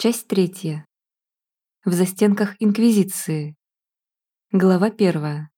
Часть третья. В застенках Инквизиции. Глава первая.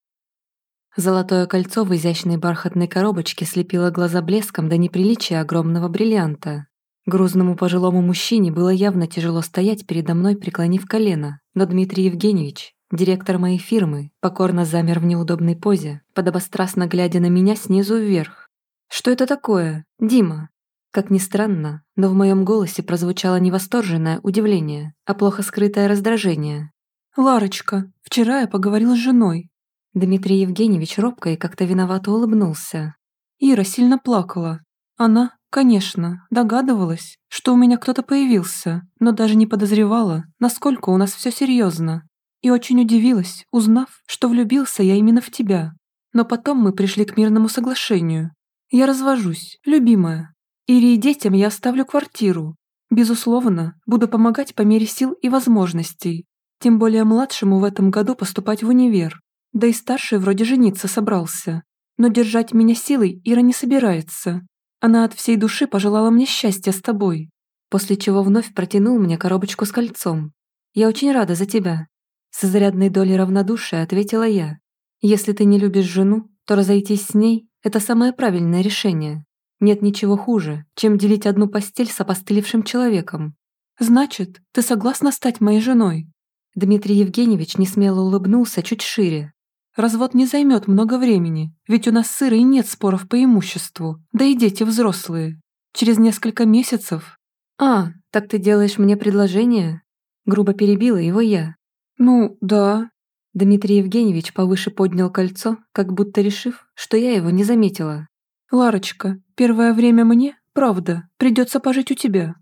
Золотое кольцо в изящной бархатной коробочке слепило глаза блеском до неприличия огромного бриллианта. Грузному пожилому мужчине было явно тяжело стоять передо мной, преклонив колено, но Дмитрий Евгеньевич, директор моей фирмы, покорно замер в неудобной позе, подобострастно глядя на меня снизу вверх. «Что это такое? Дима, как ни странно, но в моем голосе прозвучало не восторженное удивление, а плохо скрытое раздражение. «Ларочка, вчера я поговорил с женой». Дмитрий Евгеньевич робко и как-то виновато улыбнулся. Ира сильно плакала. Она, конечно, догадывалась, что у меня кто-то появился, но даже не подозревала, насколько у нас все серьезно. И очень удивилась, узнав, что влюбился я именно в тебя. Но потом мы пришли к мирному соглашению. Я развожусь, любимая, Ире и детям я оставлю квартиру. Безусловно, буду помогать по мере сил и возможностей. Тем более младшему в этом году поступать в универ. Да и старший вроде жениться собрался. Но держать меня силой Ира не собирается. Она от всей души пожелала мне счастья с тобой. После чего вновь протянул мне коробочку с кольцом. «Я очень рада за тебя». С изрядной долей равнодушия ответила я. «Если ты не любишь жену, то разойтись с ней – это самое правильное решение. Нет ничего хуже, чем делить одну постель с опостылевшим человеком. Значит, ты согласна стать моей женой? Дмитрий Евгеньевич несмело улыбнулся чуть шире. Развод не займет много времени, ведь у нас с Ирой нет споров по имуществу, да и дети взрослые. Через несколько месяцев... А, так ты делаешь мне предложение? Грубо перебила его я. Ну, да. Дмитрий Евгеньевич повыше поднял кольцо, как будто решив, что я его не заметила. «Ларочка, первое время мне, правда, придется пожить у тебя.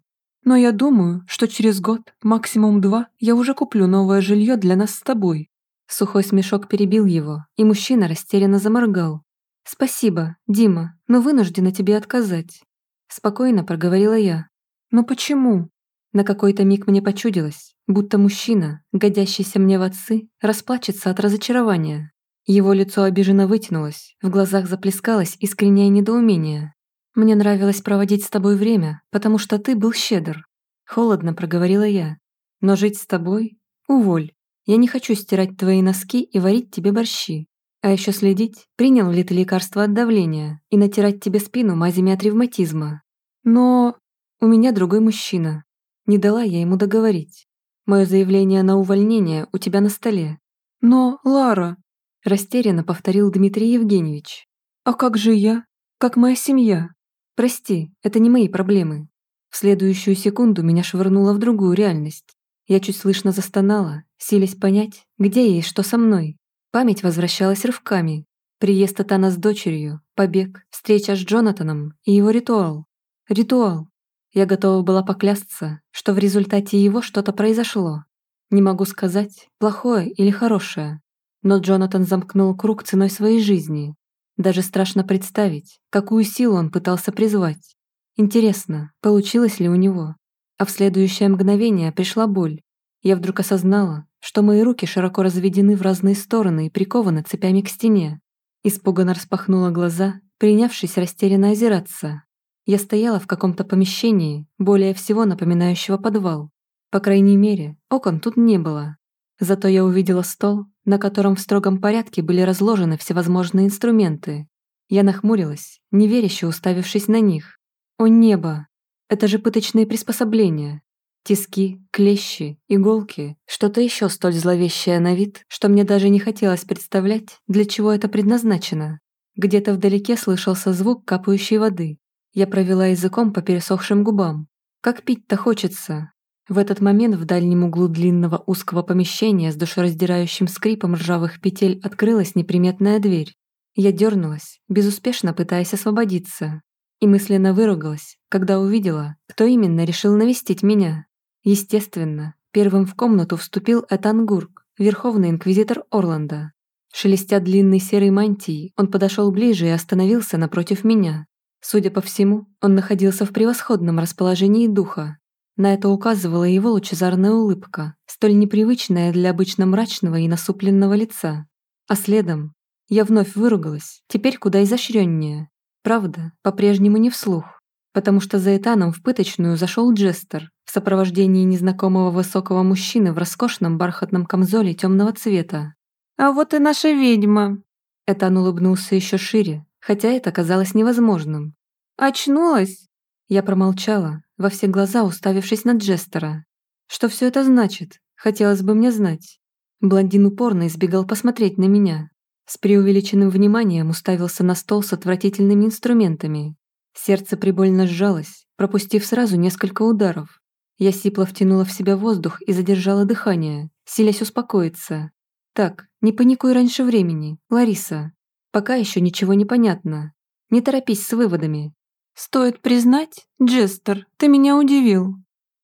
Но я думаю, что через год, максимум два, я уже куплю новое жилье для нас с тобой». Сухой смешок перебил его, и мужчина растерянно заморгал. «Спасибо, Дима, но вынуждена тебе отказать». Спокойно проговорила я. «Но почему?» На какой-то миг мне почудилось, будто мужчина, годящийся мне в отцы, расплачется от разочарования. Его лицо обиженно вытянулось, в глазах заплескалось искреннее недоумение. «Мне нравилось проводить с тобой время, потому что ты был щедр». Холодно проговорила я. «Но жить с тобой? Уволь. Я не хочу стирать твои носки и варить тебе борщи. А еще следить, принял ли ты лекарство от давления и натирать тебе спину мазями от ревматизма. Но у меня другой мужчина. Не дала я ему договорить. Мое заявление на увольнение у тебя на столе. Но, Лара, Растерянно повторил Дмитрий Евгеньевич. «А как же я? Как моя семья?» «Прости, это не мои проблемы». В следующую секунду меня швырнуло в другую реальность. Я чуть слышно застонала, силясь понять, где я и что со мной. Память возвращалась рывками. Приезд Атана с дочерью, побег, встреча с Джонатаном и его ритуал. Ритуал. Я готова была поклясться, что в результате его что-то произошло. Не могу сказать, плохое или хорошее, но Джонатан замкнул круг ценой своей жизни. Даже страшно представить, какую силу он пытался призвать. Интересно, получилось ли у него? А в следующее мгновение пришла боль. Я вдруг осознала, что мои руки широко разведены в разные стороны и прикованы цепями к стене. Испуганно распахнула глаза, принявшись растерянно озираться. Я стояла в каком-то помещении, более всего напоминающего подвал. По крайней мере, окон тут не было. Зато я увидела стол, на котором в строгом порядке были разложены всевозможные инструменты. Я нахмурилась, неверяще уставившись на них. О небо! Это же пыточные приспособления. Тиски, клещи, иголки, что-то еще столь зловещее на вид, что мне даже не хотелось представлять, для чего это предназначено. Где-то вдалеке слышался звук капающей воды. Я провела языком по пересохшим губам. Как пить-то хочется, в этот момент в дальнем углу длинного узкого помещения с душераздирающим скрипом ржавых петель открылась неприметная дверь. Я дернулась, безуспешно пытаясь освободиться, и мысленно выругалась, когда увидела, кто именно решил навестить меня. Естественно, первым в комнату вступил Этан Гурк, верховный инквизитор Орланда. Шелестя длинной серой мантией, он подошел ближе и остановился напротив меня. Судя по всему, он находился в превосходном расположении духа, на это указывала его лучезарная улыбка, столь непривычная для обычно мрачного и насупленного лица. А следом я вновь выругалась, теперь куда изощреннее. Правда, по-прежнему не вслух. потому что за Этаном в пыточную зашел Джестер в сопровождении незнакомого высокого мужчины в роскошном бархатном камзоле темного цвета. «А вот и наша ведьма!» Этан улыбнулся еще шире, хотя это казалось невозможным. «Очнулась?» Я промолчала, во все глаза уставившись на Джестера. Что все это значит? Хотелось бы мне знать. Блондин упорно избегал посмотреть на меня. С преувеличенным вниманием уставился на стол с отвратительными инструментами. Сердце прибольно сжалось, пропустив сразу несколько ударов. Я сипло втянула в себя воздух и задержала дыхание, силясь успокоиться. «Так, не паникуй раньше времени, Лариса. Пока еще ничего не понятно. Не торопись с выводами». «Стоит признать, Джестер, ты меня удивил».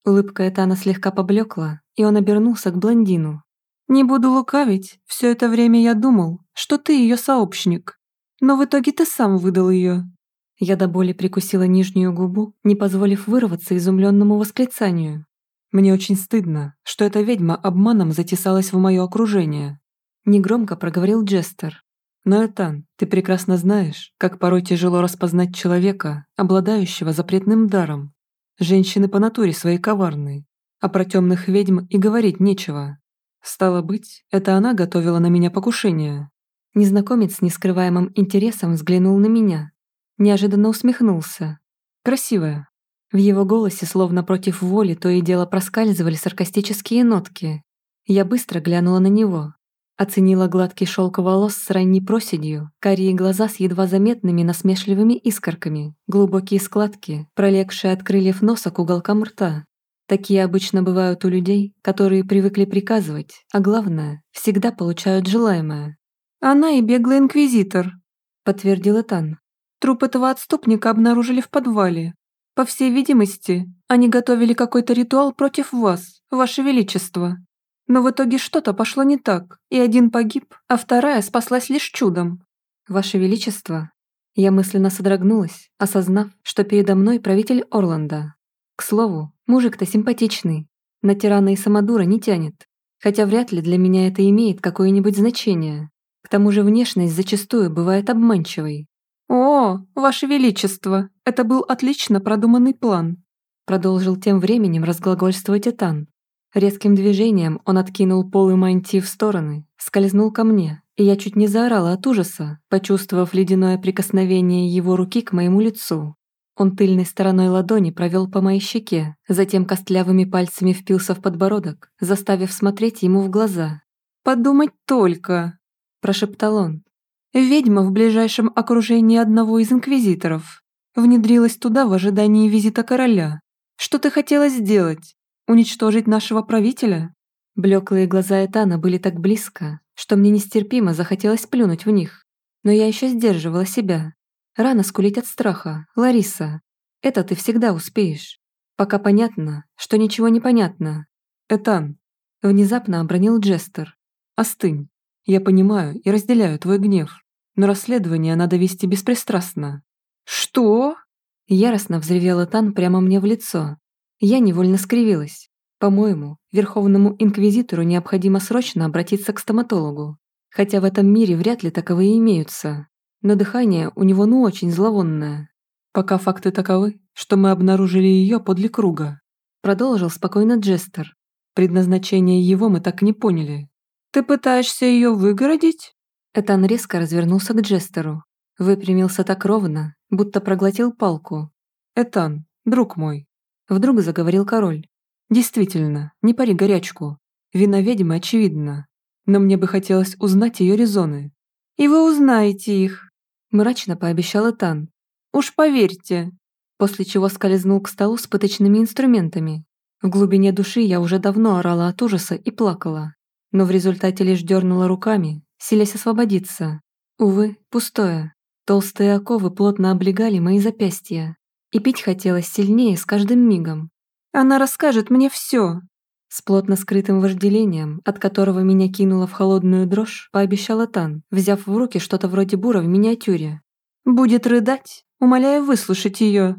Улыбка Этана слегка поблекла, и он обернулся к блондину. «Не буду лукавить, все это время я думал, что ты ее сообщник. Но в итоге ты сам выдал ее. Я до боли прикусила нижнюю губу, не позволив вырваться изумленному восклицанию. Мне очень стыдно, что эта ведьма обманом затесалась в мое окружение. Негромко проговорил Джестер. Но, Этан, ты прекрасно знаешь, как порой тяжело распознать человека, обладающего запретным даром. Женщины по натуре своей коварны, а про темных ведьм и говорить нечего. Стало быть, это она готовила на меня покушение. Незнакомец с нескрываемым интересом взглянул на меня, неожиданно усмехнулся. «Красивая». В его голосе, словно против воли, то и дело проскальзывали саркастические нотки. Я быстро глянула на него. Оценила гладкий шелк волос с ранней проседью, карие глаза с едва заметными насмешливыми искорками, глубокие складки, пролегшие от крыльев носа к уголкам рта. Такие обычно бывают у людей, которые привыкли приказывать, а главное, всегда получают желаемое. «Она и беглый инквизитор», — подтвердил Этан. Труп этого отступника обнаружили в подвале. По всей видимости, они готовили какой-то ритуал против вас, ваше величество. Но в итоге что-то пошло не так, и один погиб, а вторая спаслась лишь чудом. Ваше величество, я мысленно содрогнулась, осознав, что передо мной правитель Орланда. К слову, мужик-то симпатичный, на тирана и самодура не тянет, хотя вряд ли для меня это имеет какое-нибудь значение. К тому же внешность зачастую бывает обманчивой. «О, Ваше Величество, это был отлично продуманный план», продолжил тем временем разглагольствовать Этан. Резким движением он откинул полы мантии в стороны, скользнул ко мне, и я чуть не заорала от ужаса, почувствовав ледяное прикосновение его руки к моему лицу. Он тыльной стороной ладони провел по моей щеке, затем костлявыми пальцами впился в подбородок, заставив смотреть ему в глаза. «Подумать только!» – прошептал он, Ведьма в ближайшем окружении одного из инквизиторов. Внедрилась туда в ожидании визита короля. Что ты хотела сделать? Уничтожить нашего правителя? Блеклые глаза Этана были так близко, что мне нестерпимо захотелось плюнуть в них. Но я еще сдерживала себя. Рано скулить от страха, Лариса. Это ты всегда успеешь. Пока понятно, что ничего не понятно. Этан. Внезапно обронил Джестер. Остынь. Я понимаю и разделяю твой гнев но расследование надо вести беспристрастно». «Что?» Яростно взревела Тан прямо мне в лицо. Я невольно скривилась. По-моему, Верховному Инквизитору необходимо срочно обратиться к стоматологу. Хотя в этом мире вряд ли таковые имеются. Но дыхание у него ну очень зловонное. Пока факты таковы, что мы обнаружили ее подле круга. Продолжил спокойно Джестер. Предназначение его мы так не поняли. Ты пытаешься ее выгородить? Этан резко развернулся к Джестеру. Выпрямился так ровно, будто проглотил палку. «Этан, друг мой», — вдруг заговорил король. «Действительно, не пари горячку. Вина ведьмы очевидна. Но мне бы хотелось узнать ее резоны». «И вы узнаете их», — мрачно пообещал Этан. «Уж поверьте». После чего скользнул к столу с пыточными инструментами. В глубине души я уже давно орала от ужаса и плакала. Но в результате лишь дернула руками, силясь освободиться. Увы, пустое. Толстые оковы плотно облегали мои запястья. И пить хотелось сильнее с каждым мигом. «Она расскажет мне все. С плотно скрытым вожделением, от которого меня кинуло в холодную дрожь, пообещала Тан, взяв в руки что-то вроде бура в миниатюре. «Будет рыдать, умоляя выслушать ее.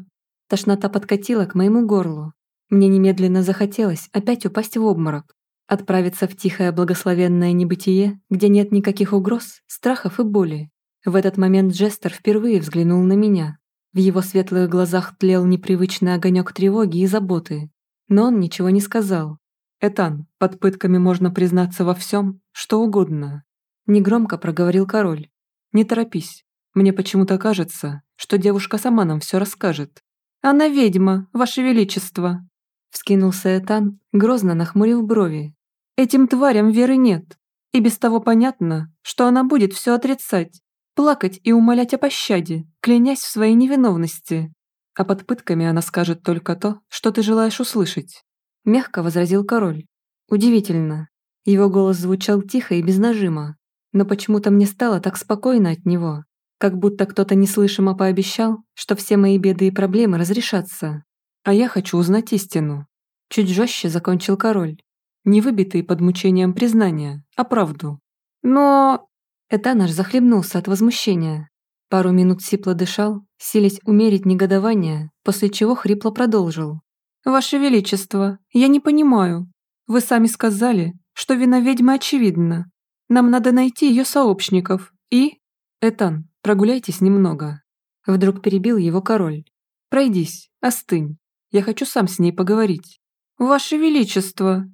Тошнота подкатила к моему горлу. Мне немедленно захотелось опять упасть в обморок. Отправиться в тихое благословенное небытие, где нет никаких угроз, страхов и боли. В этот момент Джестер впервые взглянул на меня. В его светлых глазах тлел непривычный огонек тревоги и заботы. Но он ничего не сказал. «Этан, под пытками можно признаться во всем, что угодно», — негромко проговорил король. «Не торопись. Мне почему-то кажется, что девушка сама нам все расскажет». «Она ведьма, ваше величество», — вскинулся Этан, грозно нахмурив брови. «Этим тварям веры нет, и без того понятно, что она будет все отрицать плакать и умолять о пощаде, клянясь в своей невиновности. А под пытками она скажет только то, что ты желаешь услышать. Мягко возразил король. Удивительно. Его голос звучал тихо и без нажима. Но почему-то мне стало так спокойно от него. Как будто кто-то неслышимо пообещал, что все мои беды и проблемы разрешатся. А я хочу узнать истину. Чуть жестче закончил король. Не выбитые под мучением признания, а правду. Но... Этанаш захлебнулся от возмущения. Пару минут сипло дышал, силясь умерить негодование, после чего хрипло продолжил. «Ваше Величество, я не понимаю. Вы сами сказали, что вина ведьмы очевидна. Нам надо найти ее сообщников и...» «Этан, прогуляйтесь немного». Вдруг перебил его король. «Пройдись, остынь. Я хочу сам с ней поговорить». «Ваше Величество!»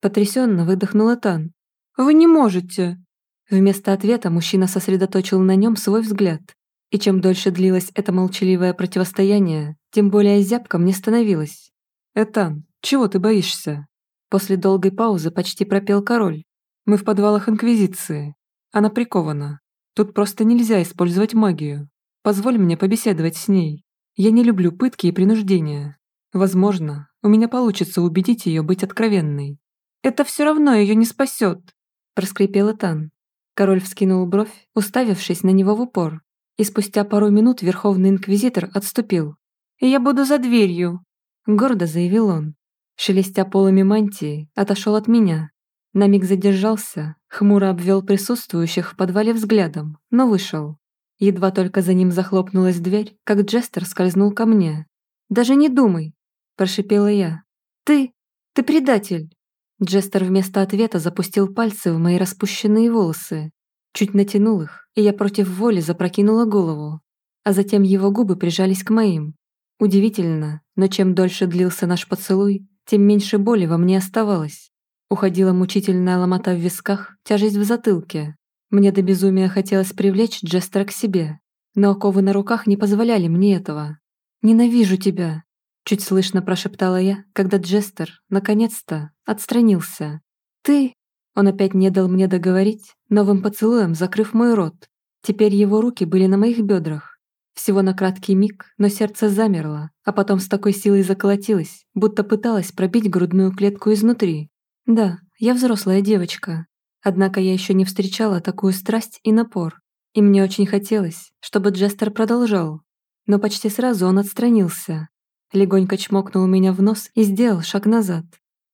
Потрясенно выдохнул Этан. «Вы не можете. Вместо ответа мужчина сосредоточил на нем свой взгляд. И чем дольше длилось это молчаливое противостояние, тем более зябко мне становилось. «Этан, чего ты боишься?» После долгой паузы почти пропел король. «Мы в подвалах Инквизиции. Она прикована. Тут просто нельзя использовать магию. Позволь мне побеседовать с ней. Я не люблю пытки и принуждения. Возможно, у меня получится убедить ее быть откровенной». «Это все равно ее не спасет», – проскрипел Этан. Король вскинул бровь, уставившись на него в упор, и спустя пару минут Верховный Инквизитор отступил. «Я буду за дверью», — гордо заявил он. Шелестя полами мантии, отошел от меня. На миг задержался, хмуро обвел присутствующих в подвале взглядом, но вышел. Едва только за ним захлопнулась дверь, как Джестер скользнул ко мне. «Даже не думай», – прошипела я. «Ты, ты предатель!» Джестер вместо ответа запустил пальцы в мои распущенные волосы. Чуть натянул их, и я против воли запрокинула голову. А затем его губы прижались к моим. Удивительно, но чем дольше длился наш поцелуй, тем меньше боли во мне оставалось. Уходила мучительная ломота в висках, тяжесть в затылке. Мне до безумия хотелось привлечь Джестера к себе, но оковы на руках не позволяли мне этого. «Ненавижу тебя!» Чуть слышно прошептала я, когда Джестер, наконец-то, отстранился. «Ты...» Он опять не дал мне договорить, новым поцелуем закрыв мой рот. Теперь его руки были на моих бедрах. Всего на краткий миг, но сердце замерло, а потом с такой силой заколотилось, будто пыталась пробить грудную клетку изнутри. Да, я взрослая девочка. Однако я еще не встречала такую страсть и напор. И мне очень хотелось, чтобы Джестер продолжал. Но почти сразу он отстранился, легонько чмокнул меня в нос и сделал шаг назад.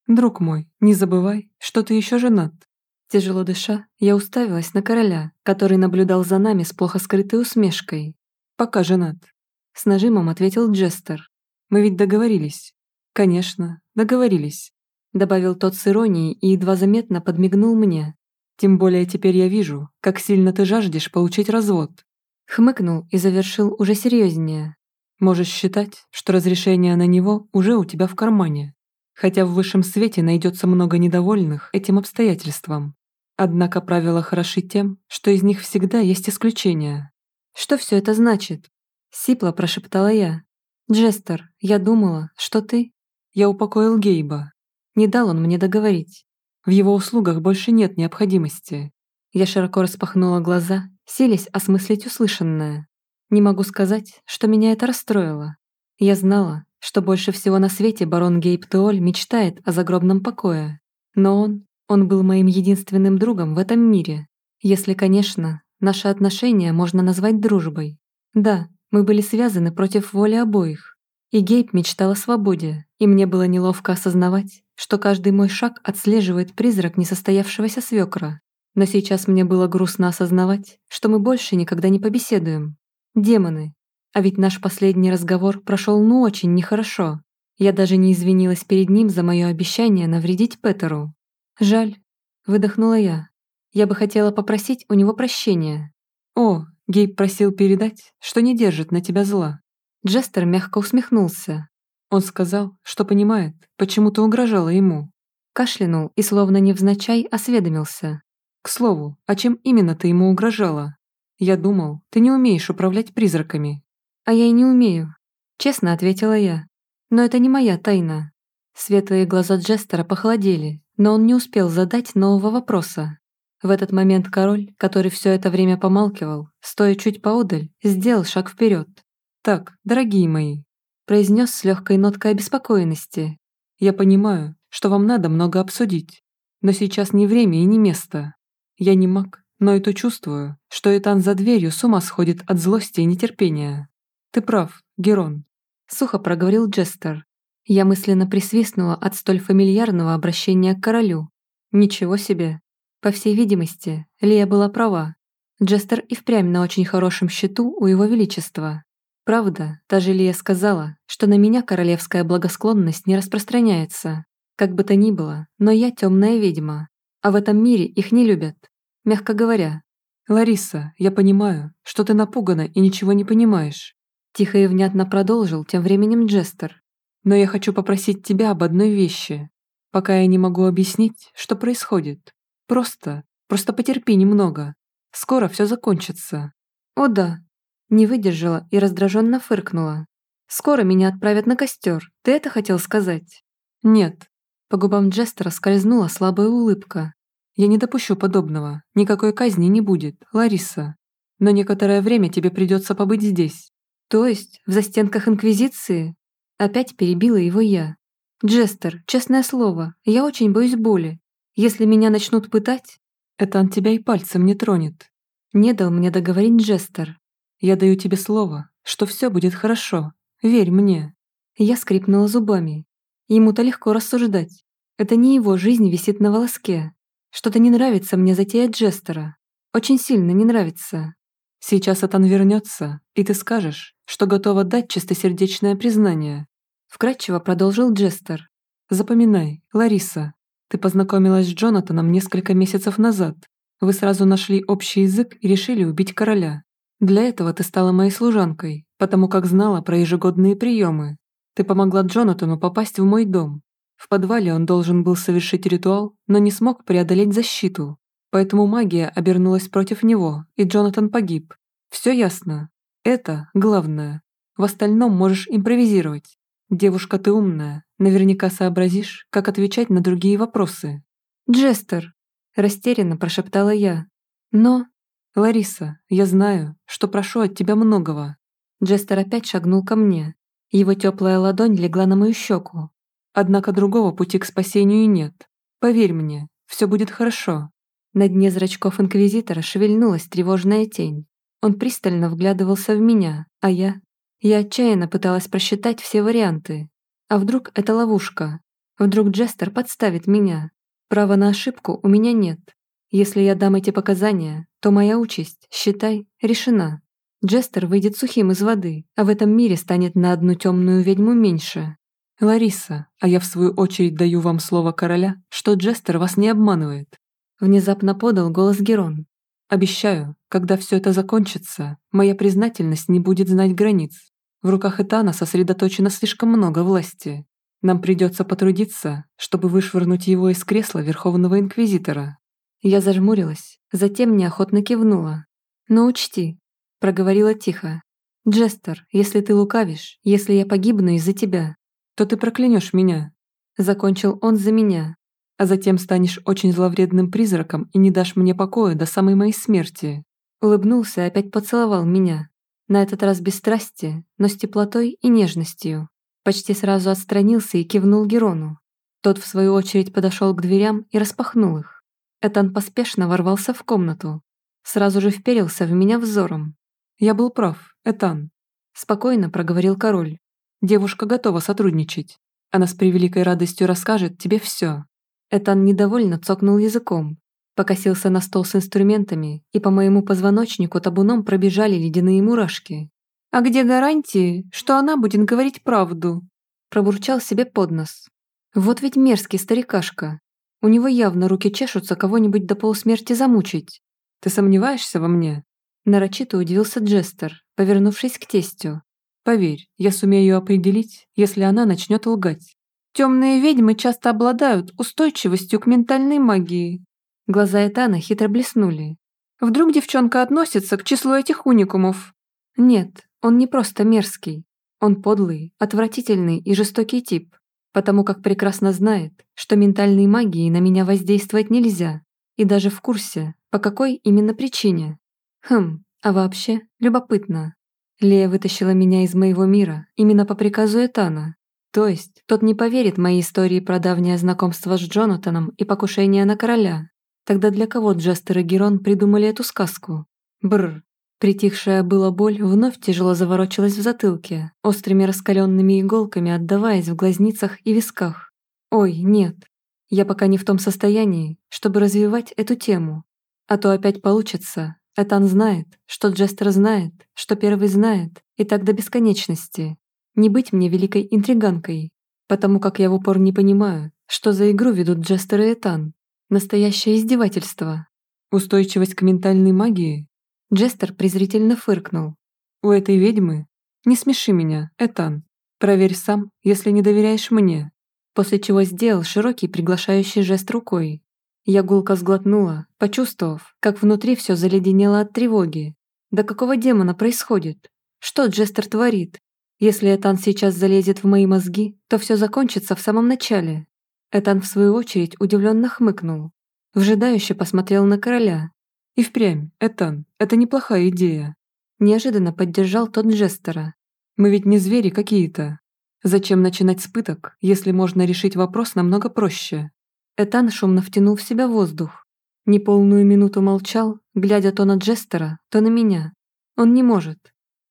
«Друг мой, не забывай, что ты еще женат». Тяжело дыша, я уставилась на короля, который наблюдал за нами с плохо скрытой усмешкой. «Пока женат», — с нажимом ответил Джестер. «Мы ведь договорились». «Конечно, договорились», — добавил тот с иронией и едва заметно подмигнул мне. «Тем более теперь я вижу, как сильно ты жаждешь получить развод». Хмыкнул и завершил уже серьезнее. Можешь считать, что разрешение на него уже у тебя в кармане, хотя в высшем свете найдется много недовольных этим обстоятельством. Однако правила хороши тем, что из них всегда есть исключения. «Что все это значит?» — сипло прошептала я. «Джестер, я думала, что ты...» Я упокоил Гейба. Не дал он мне договорить. В его услугах больше нет необходимости. Я широко распахнула глаза, селись осмыслить услышанное. Не могу сказать, что меня это расстроило. Я знала, что больше всего на свете барон Гейб Теоль мечтает о загробном покое. Но он, он был моим единственным другом в этом мире. Если, конечно, наши отношения можно назвать дружбой. Да, мы были связаны против воли обоих. И Гейб мечтал о свободе, и мне было неловко осознавать, что каждый мой шаг отслеживает призрак несостоявшегося свекра. Но сейчас мне было грустно осознавать, что мы больше никогда не побеседуем. Демоны. А ведь наш последний разговор прошел ну очень нехорошо. Я даже не извинилась перед ним за мое обещание навредить Петеру. Жаль. Выдохнула я. Я бы хотела попросить у него прощения. О, Гейб просил передать, что не держит на тебя зла. Джестер мягко усмехнулся. Он сказал, что понимает, почему ты угрожала ему. Кашлянул и словно невзначай осведомился. К слову, а чем именно ты ему угрожала? Я думал, ты не умеешь управлять призраками. А я и не умею. Честно ответила я. Но это не моя тайна. Светлые глаза Джестера похолодели, но он не успел задать нового вопроса. В этот момент король, который все это время помалкивал, стоя чуть поодаль, сделал шаг вперед. «Так, дорогие мои», – произнес с легкой ноткой обеспокоенности. «Я понимаю, что вам надо много обсудить, но сейчас не время и не место. Я не маг, но и то чувствую, что Этан за дверью с ума сходит от злости и нетерпения. Ты прав, Герон», – сухо проговорил Джестер. Я мысленно присвистнула от столь фамильярного обращения к королю. Ничего себе. По всей видимости, Лия была права. Джестер и впрямь на очень хорошем счету у его величества. Правда, та же Лия сказала, что на меня королевская благосклонность не распространяется. Как бы то ни было, но я темная ведьма, а в этом мире их не любят. Мягко говоря. «Лариса, я понимаю, что ты напугана и ничего не понимаешь», тихо и внятно продолжил тем временем Джестер. Но я хочу попросить тебя об одной вещи. Пока я не могу объяснить, что происходит. Просто, просто потерпи немного. Скоро все закончится. О да. Не выдержала и раздраженно фыркнула. Скоро меня отправят на костер. Ты это хотел сказать? Нет. По губам Джестера скользнула слабая улыбка. Я не допущу подобного. Никакой казни не будет, Лариса. Но некоторое время тебе придется побыть здесь. То есть в застенках Инквизиции? Опять перебила его я. «Джестер, честное слово, я очень боюсь боли. Если меня начнут пытать...» «Это он тебя и пальцем не тронет». Не дал мне договорить Джестер. «Я даю тебе слово, что все будет хорошо. Верь мне». Я скрипнула зубами. Ему-то легко рассуждать. Это не его жизнь висит на волоске. Что-то не нравится мне затея Джестера. Очень сильно не нравится. Сейчас Атан вернется, и ты скажешь, что готова дать чистосердечное признание. Вкратчиво продолжил Джестер. Запоминай, Лариса, ты познакомилась с Джонатаном несколько месяцев назад. Вы сразу нашли общий язык и решили убить короля. Для этого ты стала моей служанкой, потому как знала про ежегодные приемы. Ты помогла Джонатану попасть в мой дом. В подвале он должен был совершить ритуал, но не смог преодолеть защиту. Поэтому магия обернулась против него, и Джонатан погиб. Все ясно. Это главное. В остальном можешь импровизировать. Девушка ты умная, наверняка сообразишь, как отвечать на другие вопросы. «Джестер!» – растерянно прошептала я. «Но...» «Лариса, я знаю, что прошу от тебя многого». Джестер опять шагнул ко мне. Его теплая ладонь легла на мою щеку. «Однако другого пути к спасению нет. Поверь мне, все будет хорошо». На дне зрачков Инквизитора шевельнулась тревожная тень. Он пристально вглядывался в меня, а я... Я отчаянно пыталась просчитать все варианты. А вдруг это ловушка? Вдруг Джестер подставит меня? Права на ошибку у меня нет. Если я дам эти показания, то моя участь, считай, решена. Джестер выйдет сухим из воды, а в этом мире станет на одну темную ведьму меньше. Лариса, а я в свою очередь даю вам слово короля, что Джестер вас не обманывает. Внезапно подал голос Герон. Обещаю, когда все это закончится, моя признательность не будет знать границ. В руках Этана сосредоточено слишком много власти. Нам придется потрудиться, чтобы вышвырнуть его из кресла Верховного Инквизитора. Я зажмурилась, затем неохотно кивнула. «Но учти», — проговорила тихо. «Джестер, если ты лукавишь, если я погибну из-за тебя, то ты проклянешь меня». Закончил он за меня, а затем станешь очень зловредным призраком и не дашь мне покоя до самой моей смерти». Улыбнулся и опять поцеловал меня. На этот раз без страсти, но с теплотой и нежностью. Почти сразу отстранился и кивнул Герону. Тот, в свою очередь, подошел к дверям и распахнул их. Этан поспешно ворвался в комнату. Сразу же вперился в меня взором. «Я был прав, Этан», – спокойно проговорил король. «Девушка готова сотрудничать. Она с превеликой радостью расскажет тебе все. Этан недовольно цокнул языком, покосился на стол с инструментами, и по моему позвоночнику табуном пробежали ледяные мурашки. «А где гарантии, что она будет говорить правду?» Пробурчал себе под нос. «Вот ведь мерзкий старикашка. У него явно руки чешутся кого-нибудь до полусмерти замучить. Ты сомневаешься во мне?» Нарочито удивился Джестер, повернувшись к тестю. Поверь, я сумею определить, если она начнет лгать. Темные ведьмы часто обладают устойчивостью к ментальной магии. Глаза Этана хитро блеснули. Вдруг девчонка относится к числу этих уникумов? Нет, он не просто мерзкий. Он подлый, отвратительный и жестокий тип, потому как прекрасно знает, что ментальной магией на меня воздействовать нельзя, и даже в курсе, по какой именно причине. Хм, а вообще, любопытно. Лея вытащила меня из моего мира именно по приказу Этана. То есть, тот не поверит моей истории про давнее знакомство с Джонатаном и покушение на короля. Тогда для кого Джестер и Герон придумали эту сказку? Бррр. Притихшая была боль вновь тяжело заворочилась в затылке, острыми раскаленными иголками отдаваясь в глазницах и висках. Ой, нет. Я пока не в том состоянии, чтобы развивать эту тему. А то опять получится, Этан знает, что Джестер знает, что Первый знает, и так до бесконечности. Не быть мне великой интриганкой, потому как я в упор не понимаю, что за игру ведут Джестер и Этан. Настоящее издевательство. Устойчивость к ментальной магии? Джестер презрительно фыркнул. У этой ведьмы? Не смеши меня, Этан. Проверь сам, если не доверяешь мне. После чего сделал широкий приглашающий жест рукой, я гулко сглотнула, почувствовав, как внутри все заледенело от тревоги. Да какого демона происходит? Что Джестер творит? Если Этан сейчас залезет в мои мозги, то все закончится в самом начале. Этан, в свою очередь, удивленно хмыкнул. Вжидающе посмотрел на короля. И впрямь, Этан, это неплохая идея. Неожиданно поддержал тот Джестера. Мы ведь не звери какие-то. Зачем начинать с пыток, если можно решить вопрос намного проще? Этан шумно втянул в себя воздух. Неполную минуту молчал, глядя то на Джестера, то на меня. Он не может.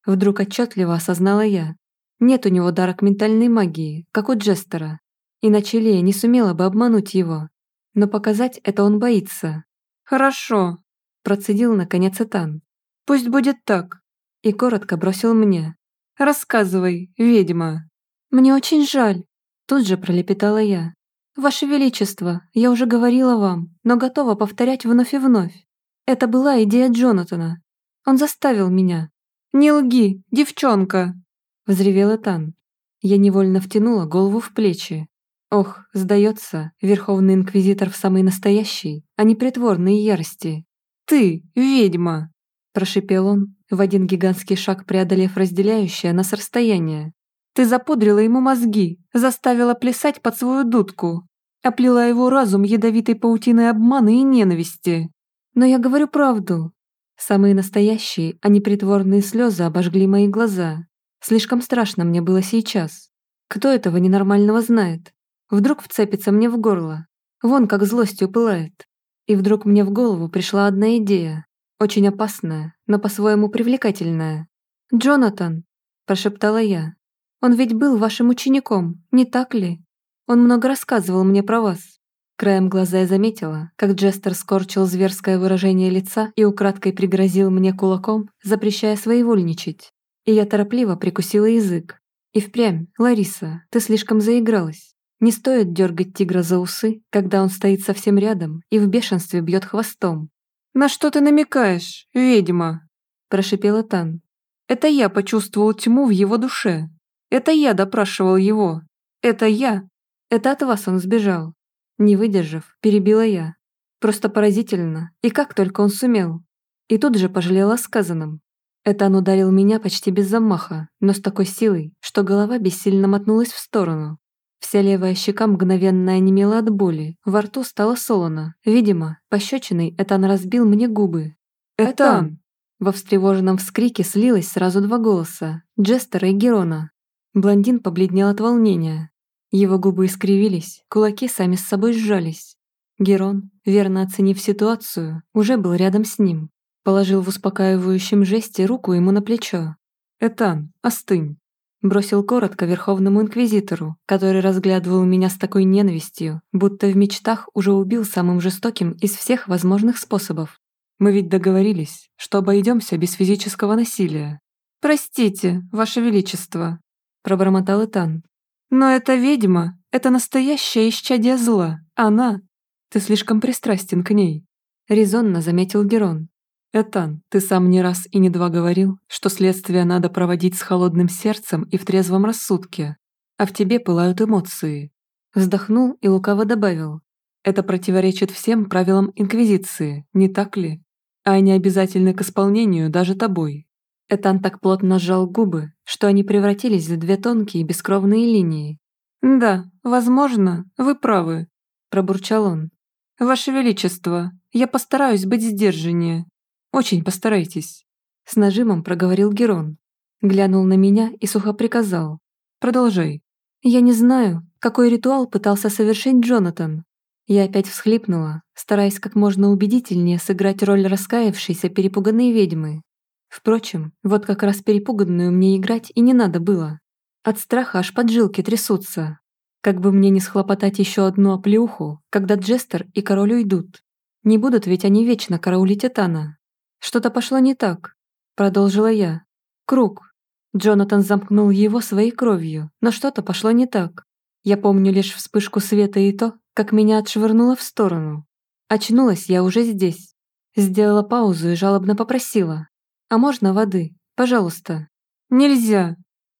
Вдруг отчетливо осознала я. Нет у него дара к ментальной магии, как у Джестера. Иначе Лея не сумела бы обмануть его. Но показать это он боится. «Хорошо», – процедил наконец Этан. «Пусть будет так». И коротко бросил мне. «Рассказывай, ведьма». «Мне очень жаль», – тут же пролепетала я. «Ваше Величество, я уже говорила вам, но готова повторять вновь и вновь. Это была идея Джонатана. Он заставил меня». «Не лги, девчонка!» – взревел Этан. Я невольно втянула голову в плечи. Ох, сдается, Верховный Инквизитор в самой настоящей, а не притворной ярости. «Ты, ведьма!» – прошипел он, в один гигантский шаг преодолев разделяющее нас расстояние. Ты запудрила ему мозги, заставила плясать под свою дудку, оплела его разум ядовитой паутиной обмана и ненависти. Но я говорю правду. Самые настоящие, а не притворные слезы обожгли мои глаза. Слишком страшно мне было сейчас. Кто этого ненормального знает? Вдруг вцепится мне в горло. Вон как злостью пылает. И вдруг мне в голову пришла одна идея. Очень опасная, но по-своему привлекательная. «Джонатан!» – прошептала я. Он ведь был вашим учеником, не так ли? Он много рассказывал мне про вас». Краем глаза я заметила, как Джестер скорчил зверское выражение лица и украдкой пригрозил мне кулаком, запрещая своевольничать. И я торопливо прикусила язык. И впрямь, Лариса, ты слишком заигралась. Не стоит дергать тигра за усы, когда он стоит совсем рядом и в бешенстве бьет хвостом. «На что ты намекаешь, ведьма?» – прошипела Тан. «Это я почувствовал тьму в его душе, это я допрашивал его. Это я. Это от вас он сбежал. Не выдержав, перебила я. Просто поразительно. И как только он сумел. И тут же пожалела о сказанном. Это он ударил меня почти без замаха, но с такой силой, что голова бессильно мотнулась в сторону. Вся левая щека мгновенно онемела от боли, во рту стало солоно. Видимо, пощечиной Этан разбил мне губы. «Этан!» Во встревоженном вскрике слилось сразу два голоса – Джестера и Герона. Блондин побледнел от волнения. Его губы искривились, кулаки сами с собой сжались. Герон, верно оценив ситуацию, уже был рядом с ним. Положил в успокаивающем жесте руку ему на плечо. «Этан, остынь!» Бросил коротко Верховному Инквизитору, который разглядывал меня с такой ненавистью, будто в мечтах уже убил самым жестоким из всех возможных способов. «Мы ведь договорились, что обойдемся без физического насилия. Простите, Ваше Величество!» пробормотал Итан. «Но эта ведьма, это настоящая исчадие зла. Она... Ты слишком пристрастен к ней», — резонно заметил Герон. Этан, ты сам не раз и не два говорил, что следствие надо проводить с холодным сердцем и в трезвом рассудке, а в тебе пылают эмоции. Вздохнул и лукаво добавил. Это противоречит всем правилам Инквизиции, не так ли? А они обязательны к исполнению даже тобой. Этан так плотно сжал губы, что они превратились в две тонкие бескровные линии. «Да, возможно, вы правы», – пробурчал он. «Ваше Величество, я постараюсь быть сдержаннее. Очень постарайтесь», – с нажимом проговорил Герон. Глянул на меня и сухо приказал. «Продолжай». «Я не знаю, какой ритуал пытался совершить Джонатан». Я опять всхлипнула, стараясь как можно убедительнее сыграть роль раскаявшейся перепуганной ведьмы. Впрочем, вот как раз перепуганную мне играть и не надо было. От страха аж поджилки трясутся. Как бы мне не схлопотать еще одну оплеуху, когда Джестер и король уйдут. Не будут ведь они вечно караулить Этана. Что-то пошло не так, продолжила я. Круг. Джонатан замкнул его своей кровью, но что-то пошло не так. Я помню лишь вспышку света и то, как меня отшвырнуло в сторону. Очнулась я уже здесь. Сделала паузу и жалобно попросила. «А можно воды? Пожалуйста». «Нельзя!»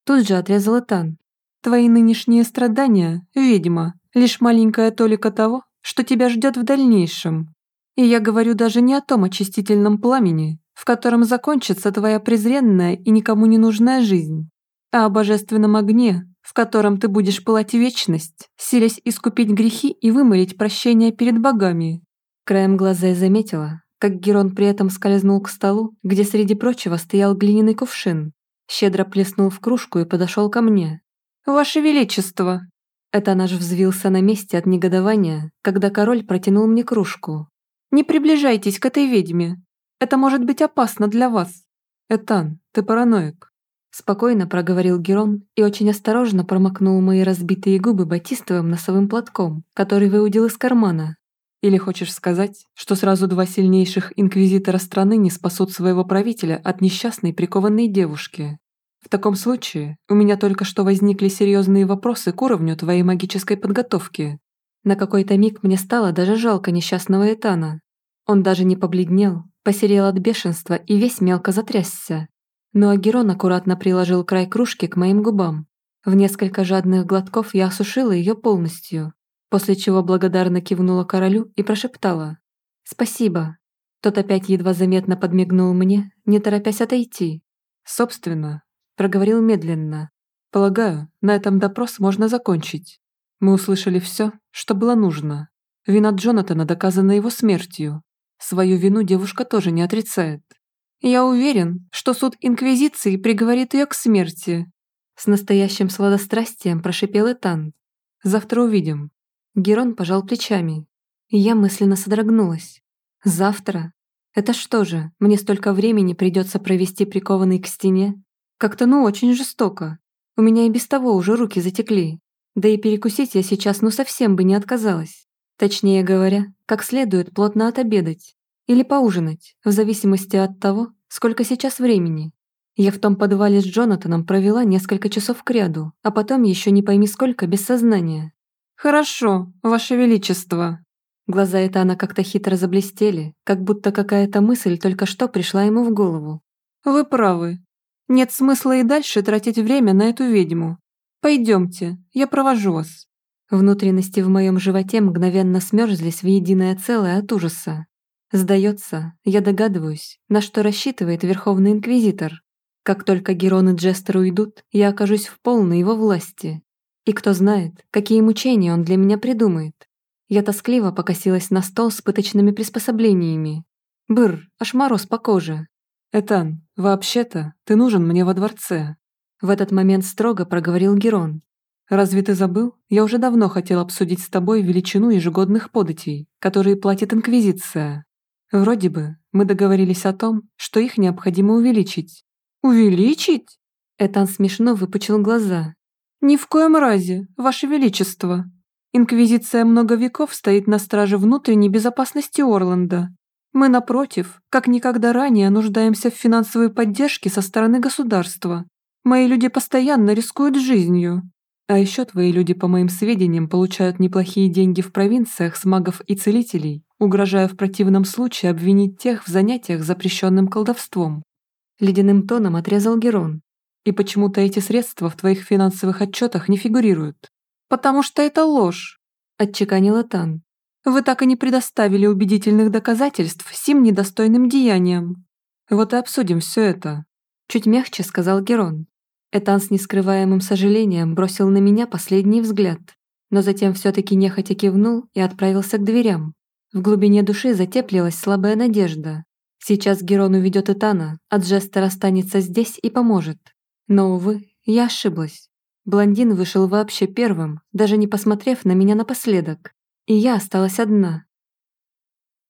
Тут же отрезала Тан. «Твои нынешние страдания, ведьма, лишь маленькая толика того, что тебя ждет в дальнейшем. И я говорю даже не о том очистительном пламени, в котором закончится твоя презренная и никому не нужная жизнь, а о божественном огне, в котором ты будешь пылать вечность, силясь искупить грехи и вымолить прощение перед богами». Краем глаза я заметила, как Герон при этом скользнул к столу, где среди прочего стоял глиняный кувшин. Щедро плеснул в кружку и подошел ко мне. «Ваше Величество!» Это наш взвился на месте от негодования, когда король протянул мне кружку. «Не приближайтесь к этой ведьме. Это может быть опасно для вас». «Этан, ты параноик», – спокойно проговорил Герон и очень осторожно промокнул мои разбитые губы батистовым носовым платком, который выудил из кармана. Или хочешь сказать, что сразу два сильнейших инквизитора страны не спасут своего правителя от несчастной прикованной девушки? В таком случае у меня только что возникли серьезные вопросы к уровню твоей магической подготовки. На какой-то миг мне стало даже жалко несчастного Этана. Он даже не побледнел, посерел от бешенства и весь мелко затрясся. Но Агерон аккуратно приложил край кружки к моим губам. В несколько жадных глотков я осушила ее полностью, после чего благодарно кивнула королю и прошептала «Спасибо». Тот опять едва заметно подмигнул мне, не торопясь отойти. «Собственно», — проговорил медленно, «полагаю, на этом допрос можно закончить. Мы услышали все, что было нужно. Вина Джонатана доказана его смертью. Свою вину девушка тоже не отрицает. Я уверен, что суд Инквизиции приговорит ее к смерти». С настоящим сладострастием прошипел Этан. «Завтра увидим. Герон пожал плечами. я мысленно содрогнулась. Завтра? Это что же, мне столько времени придется провести прикованный к стене? Как-то ну очень жестоко. У меня и без того уже руки затекли. Да и перекусить я сейчас ну совсем бы не отказалась. Точнее говоря, как следует плотно отобедать. Или поужинать, в зависимости от того, сколько сейчас времени. Я в том подвале с Джонатаном провела несколько часов кряду, а потом еще не пойми сколько без сознания. «Хорошо, Ваше Величество». Глаза Этана как-то хитро заблестели, как будто какая-то мысль только что пришла ему в голову. «Вы правы. Нет смысла и дальше тратить время на эту ведьму. Пойдемте, я провожу вас». Внутренности в моем животе мгновенно смерзлись в единое целое от ужаса. Сдается, я догадываюсь, на что рассчитывает Верховный Инквизитор. Как только Герон и Джестер уйдут, я окажусь в полной его власти. И кто знает, какие мучения он для меня придумает. Я тоскливо покосилась на стол с пыточными приспособлениями. Быр, аж мороз по коже. «Этан, вообще-то, ты нужен мне во дворце». В этот момент строго проговорил Герон. «Разве ты забыл? Я уже давно хотел обсудить с тобой величину ежегодных податей, которые платит Инквизиция. Вроде бы мы договорились о том, что их необходимо увеличить». «Увеличить?» Этан смешно выпучил глаза, «Ни в коем разе, Ваше Величество. Инквизиция много веков стоит на страже внутренней безопасности Орланда. Мы, напротив, как никогда ранее нуждаемся в финансовой поддержке со стороны государства. Мои люди постоянно рискуют жизнью. А еще твои люди, по моим сведениям, получают неплохие деньги в провинциях с магов и целителей, угрожая в противном случае обвинить тех в занятиях запрещенным колдовством. Ледяным тоном отрезал Герон. И почему-то эти средства в твоих финансовых отчетах не фигурируют. Потому что это ложь, отчеканила Тан. Вы так и не предоставили убедительных доказательств сим недостойным деяниям. Вот и обсудим все это. Чуть мягче сказал Герон. Этан с нескрываемым сожалением бросил на меня последний взгляд, но затем все-таки нехотя кивнул и отправился к дверям. В глубине души затеплилась слабая надежда. Сейчас Герон уведет Этана, а Джестер останется здесь и поможет. Но, увы, я ошиблась. Блондин вышел вообще первым, даже не посмотрев на меня напоследок. И я осталась одна,